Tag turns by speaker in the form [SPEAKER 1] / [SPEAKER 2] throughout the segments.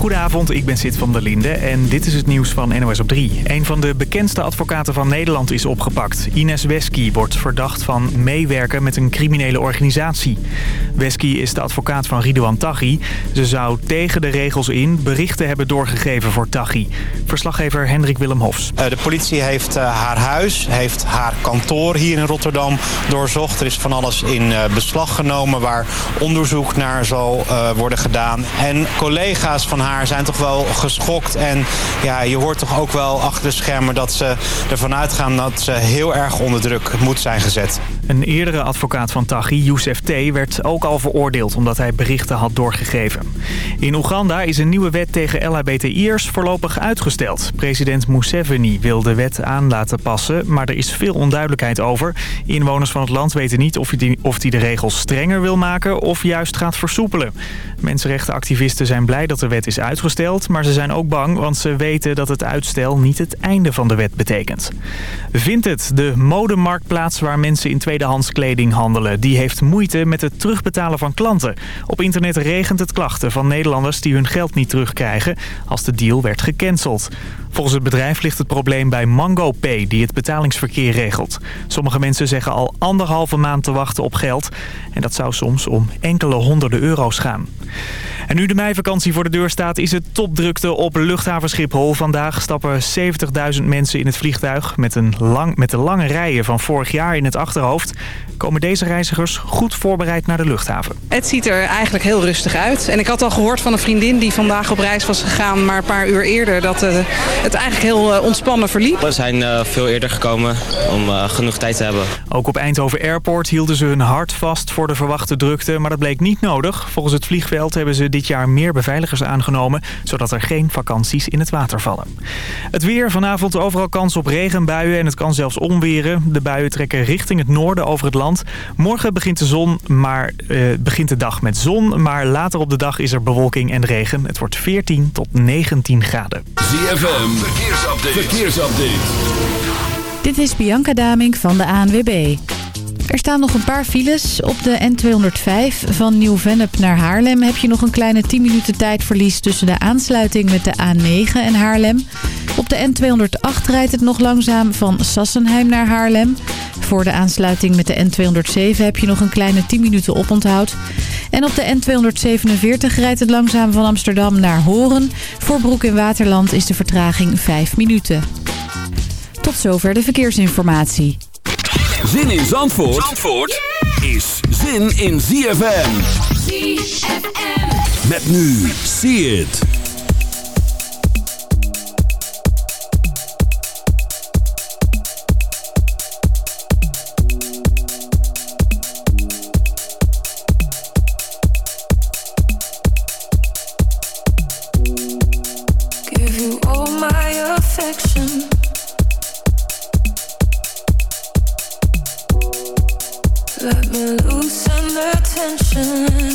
[SPEAKER 1] Goedenavond, ik ben Sid van der Linde en dit is het nieuws van NOS op 3. Een van de bekendste advocaten van Nederland is opgepakt. Ines Wesky wordt verdacht van meewerken met een criminele organisatie. Wesky is de advocaat van Ridouan Taghi. Ze zou tegen de regels in berichten hebben doorgegeven voor Taghi. Verslaggever Hendrik Willem Hofs.
[SPEAKER 2] Eh, de politie heeft eh, haar huis, heeft haar kantoor hier in Rotterdam doorzocht. Er is van alles in eh, beslag genomen waar onderzoek naar zal worden gedaan. En collega's van haar zijn toch wel geschokt. En ja, je hoort toch ook wel achter de schermen dat ze ervan uitgaan dat ze heel erg onder druk moet zijn gezet.
[SPEAKER 1] Een eerdere advocaat van Taghi, Youssef T., werd ook al veroordeeld omdat hij berichten had doorgegeven. In Oeganda is een nieuwe wet tegen LHBTI'ers voorlopig uitgesteld. President Museveni wil de wet aan laten passen, maar er is veel onduidelijkheid over. Inwoners van het land weten niet of hij, of hij de regels strenger wil maken of juist gaat versoepelen. Mensenrechtenactivisten zijn blij dat de wet is uitgesteld, maar ze zijn ook bang, want ze weten dat het uitstel niet het einde van de wet betekent. Vinted, de modemarktplaats waar mensen in tweedehands kleding die heeft moeite met het terugbetalen van klanten. Op internet regent het klachten van Nederlanders die hun geld niet terugkrijgen als de deal werd gecanceld. Volgens het bedrijf ligt het probleem bij MangoPay, die het betalingsverkeer regelt. Sommige mensen zeggen al anderhalve maand te wachten op geld. En dat zou soms om enkele honderden euro's gaan. En nu de meivakantie voor de deur staat, is het topdrukte op luchthaven Schiphol. Vandaag stappen 70.000 mensen in het vliegtuig. Met, een lang, met de lange rijen van vorig jaar in het achterhoofd... komen deze reizigers goed voorbereid naar de luchthaven.
[SPEAKER 3] Het ziet er eigenlijk heel rustig uit. En ik had al gehoord van een vriendin die vandaag op reis was gegaan... maar een paar uur eerder, dat uh, het eigenlijk heel uh, ontspannen verliep.
[SPEAKER 4] We zijn uh, veel eerder gekomen om genoeg tijd te hebben.
[SPEAKER 1] Ook op Eindhoven Airport hielden ze hun hart vast voor de verwachte drukte... maar dat bleek niet nodig. Volgens het vliegveld hebben ze dit jaar meer beveiligers aangenomen... zodat er geen vakanties in het water vallen. Het weer vanavond overal kans op regenbuien en het kan zelfs onweren. De buien trekken richting het noorden over het land. Morgen begint de, zon, maar, uh, begint de dag met zon, maar later op de dag is er bewolking en regen. Het wordt 14 tot 19 graden.
[SPEAKER 5] ZFM, verkeersupdate. verkeersupdate.
[SPEAKER 6] Dit is Bianca Daming van de ANWB. Er staan nog een paar files. Op de N205 van Nieuw-Vennep naar Haarlem heb je nog een kleine 10 minuten tijdverlies tussen de aansluiting met de A9 en Haarlem. Op de N208 rijdt het nog langzaam van Sassenheim naar Haarlem. Voor de aansluiting met de N207 heb je nog een kleine 10 minuten oponthoud. En op de N247 rijdt het langzaam van Amsterdam naar Horen. Voor Broek in Waterland is de vertraging 5 minuten. Tot zover de verkeersinformatie.
[SPEAKER 5] Zin in Zandvoort, Zandvoort is zin in ZFM.
[SPEAKER 7] ZFM.
[SPEAKER 5] Met nu, see it.
[SPEAKER 7] attention.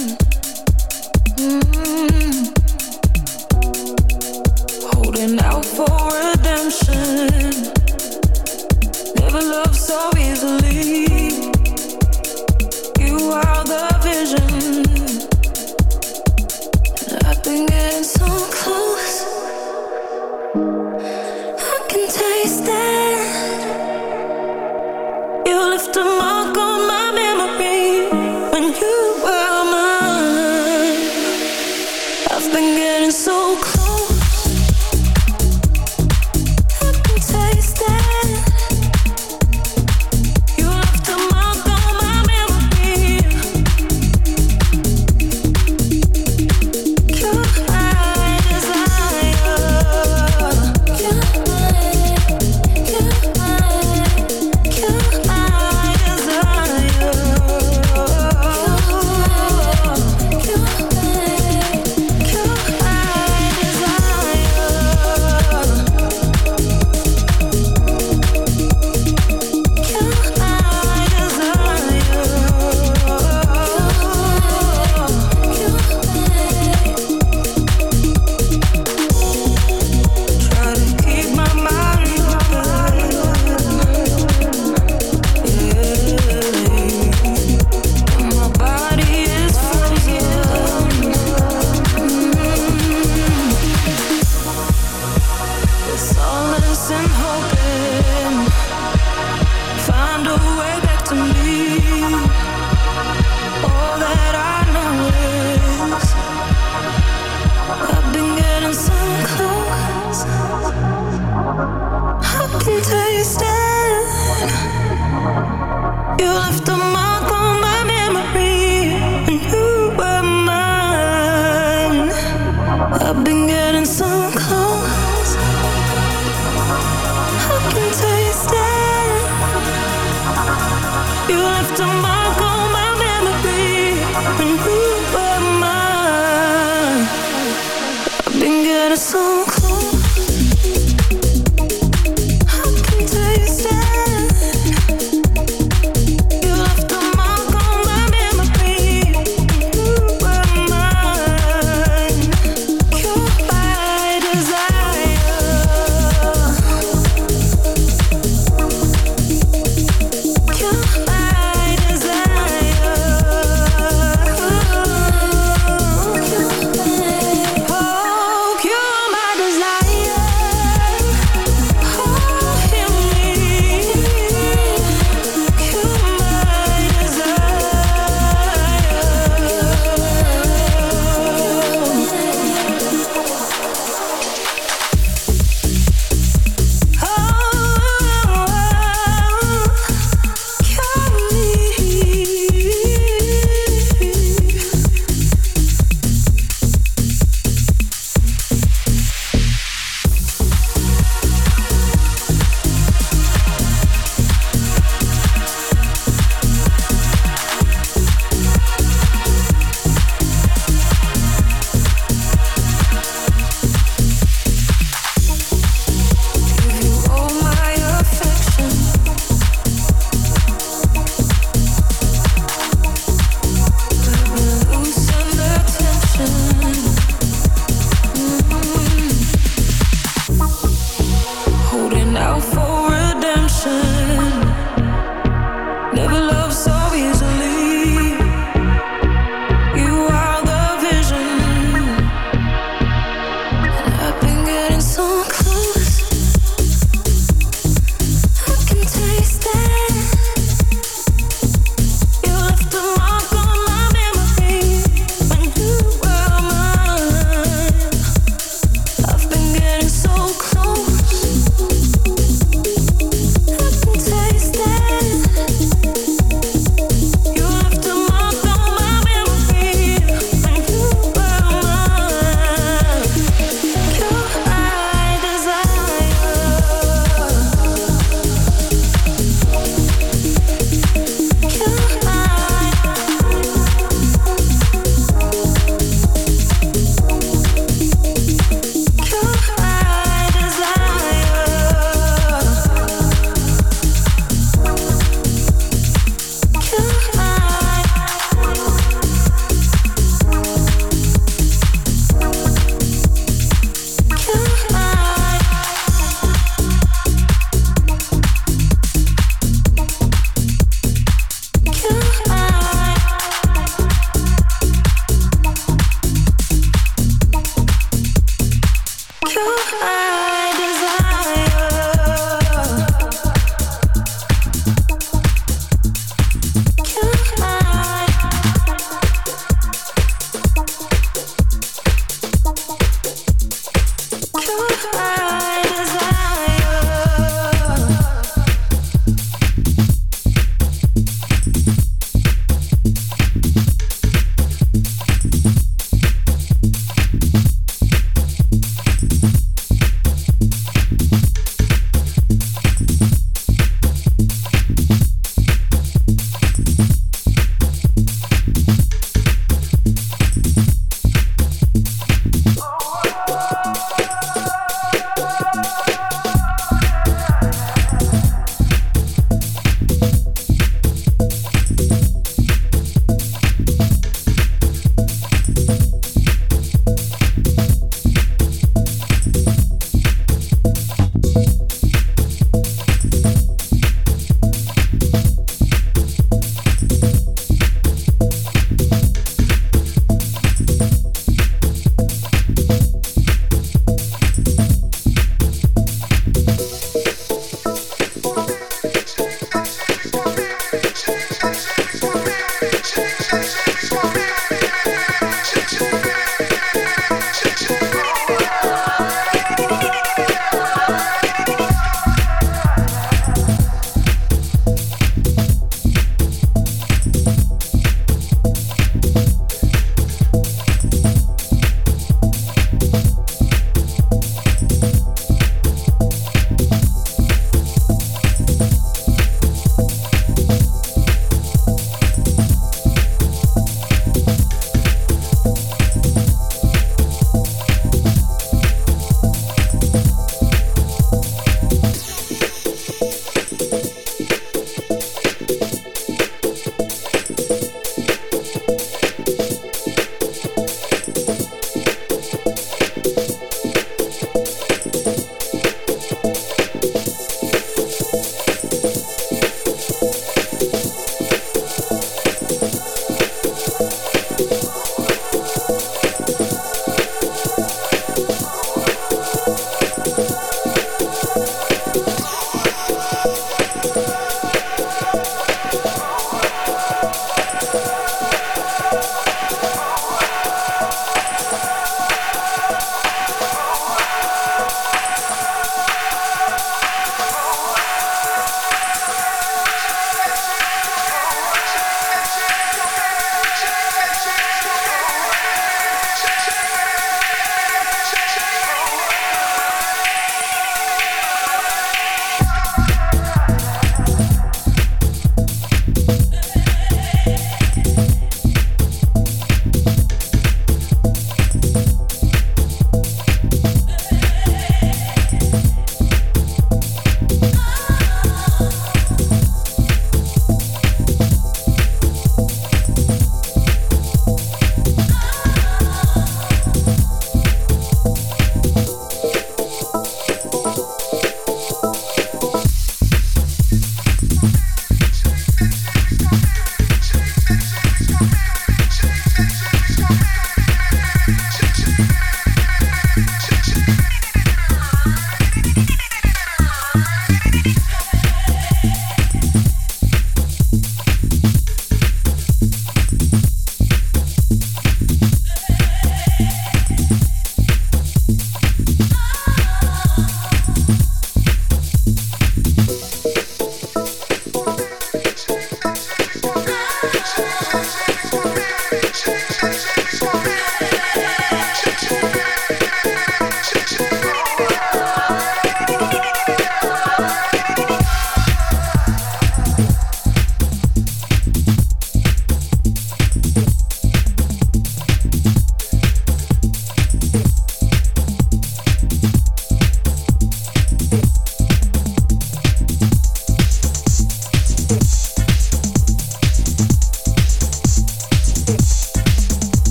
[SPEAKER 7] So close.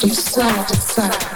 [SPEAKER 8] From side to side.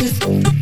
[SPEAKER 9] I'ma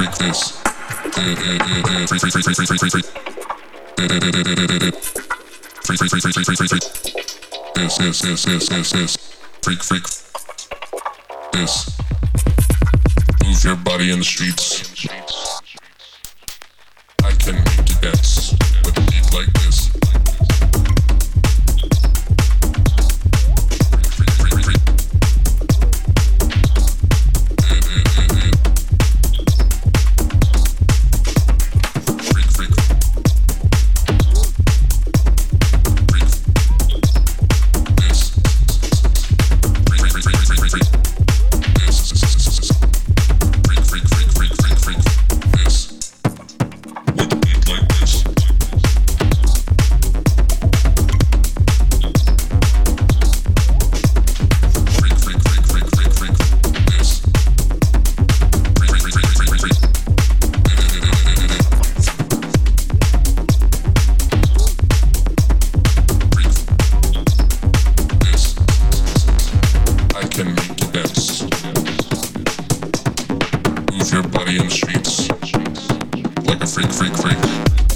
[SPEAKER 9] freak this.
[SPEAKER 10] Freak, freak, freak, freak, freak, freak, freak. Freak, freak, freak, freak, freak, freak, freak. This, this, this, this, this, this. Freak, freak. Your body in the streets like a freak, freak, freak. Freak, freak, freak, freak, freak.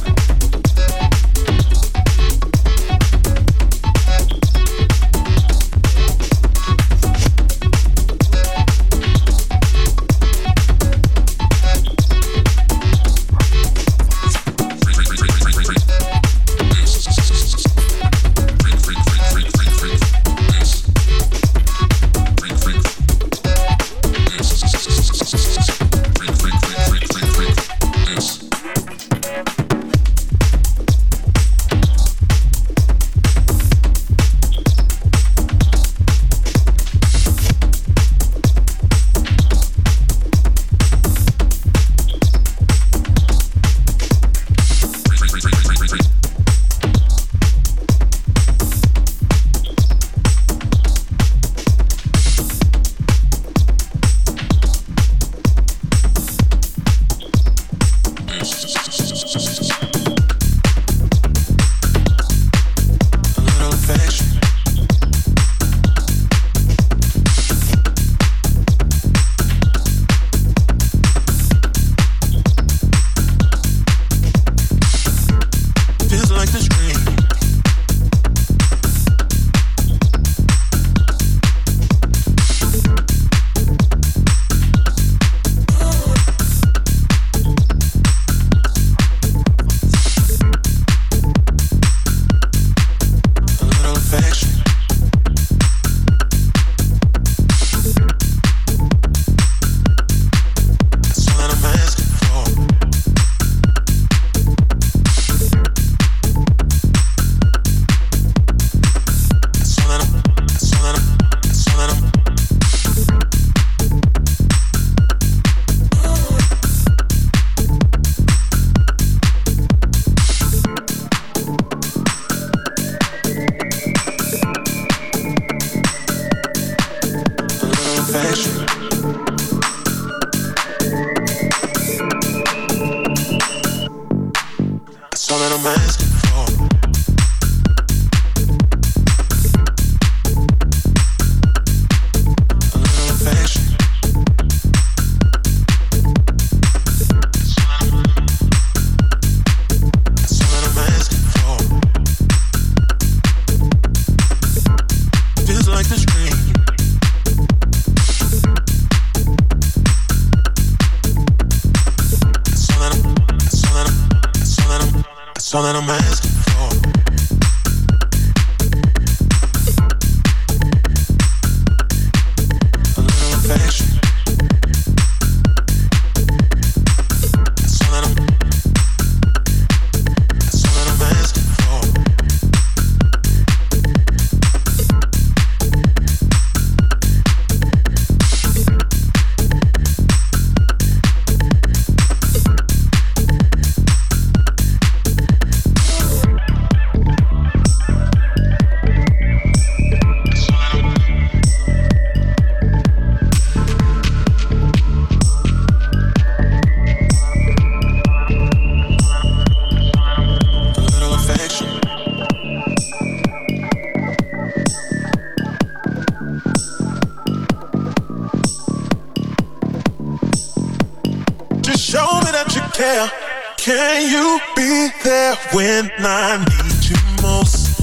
[SPEAKER 11] you show me that you care? Can you be there when I need you most?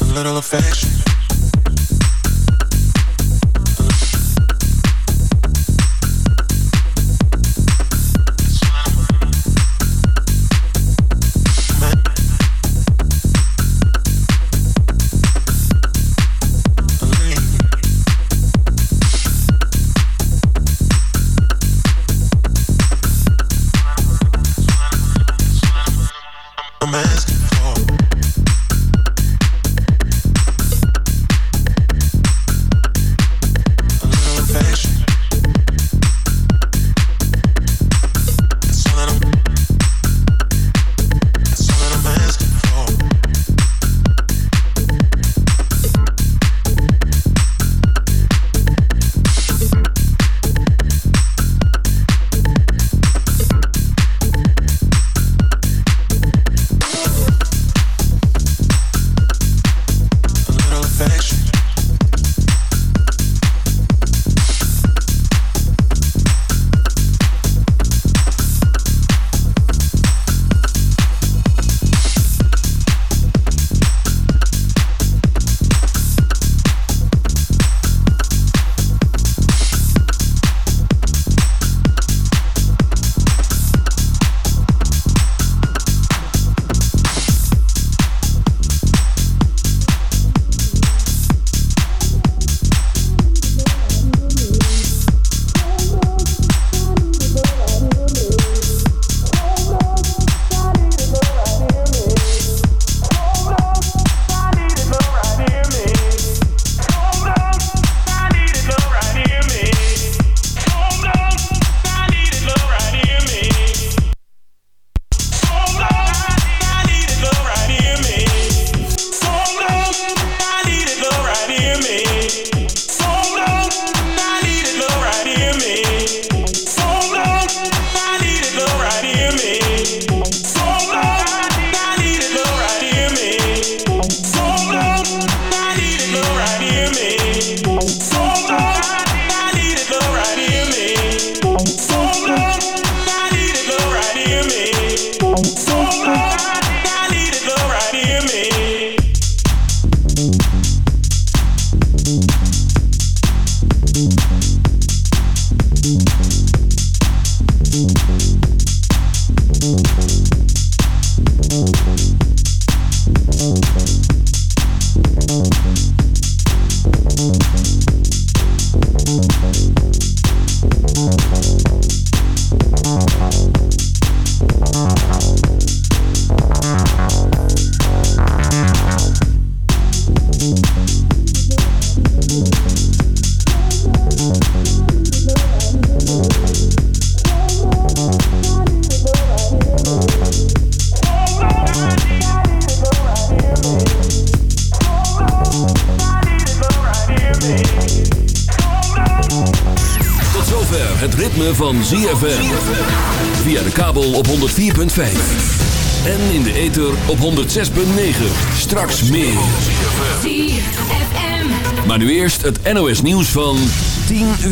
[SPEAKER 11] A little affection
[SPEAKER 5] het NOS nieuws van 10 uur.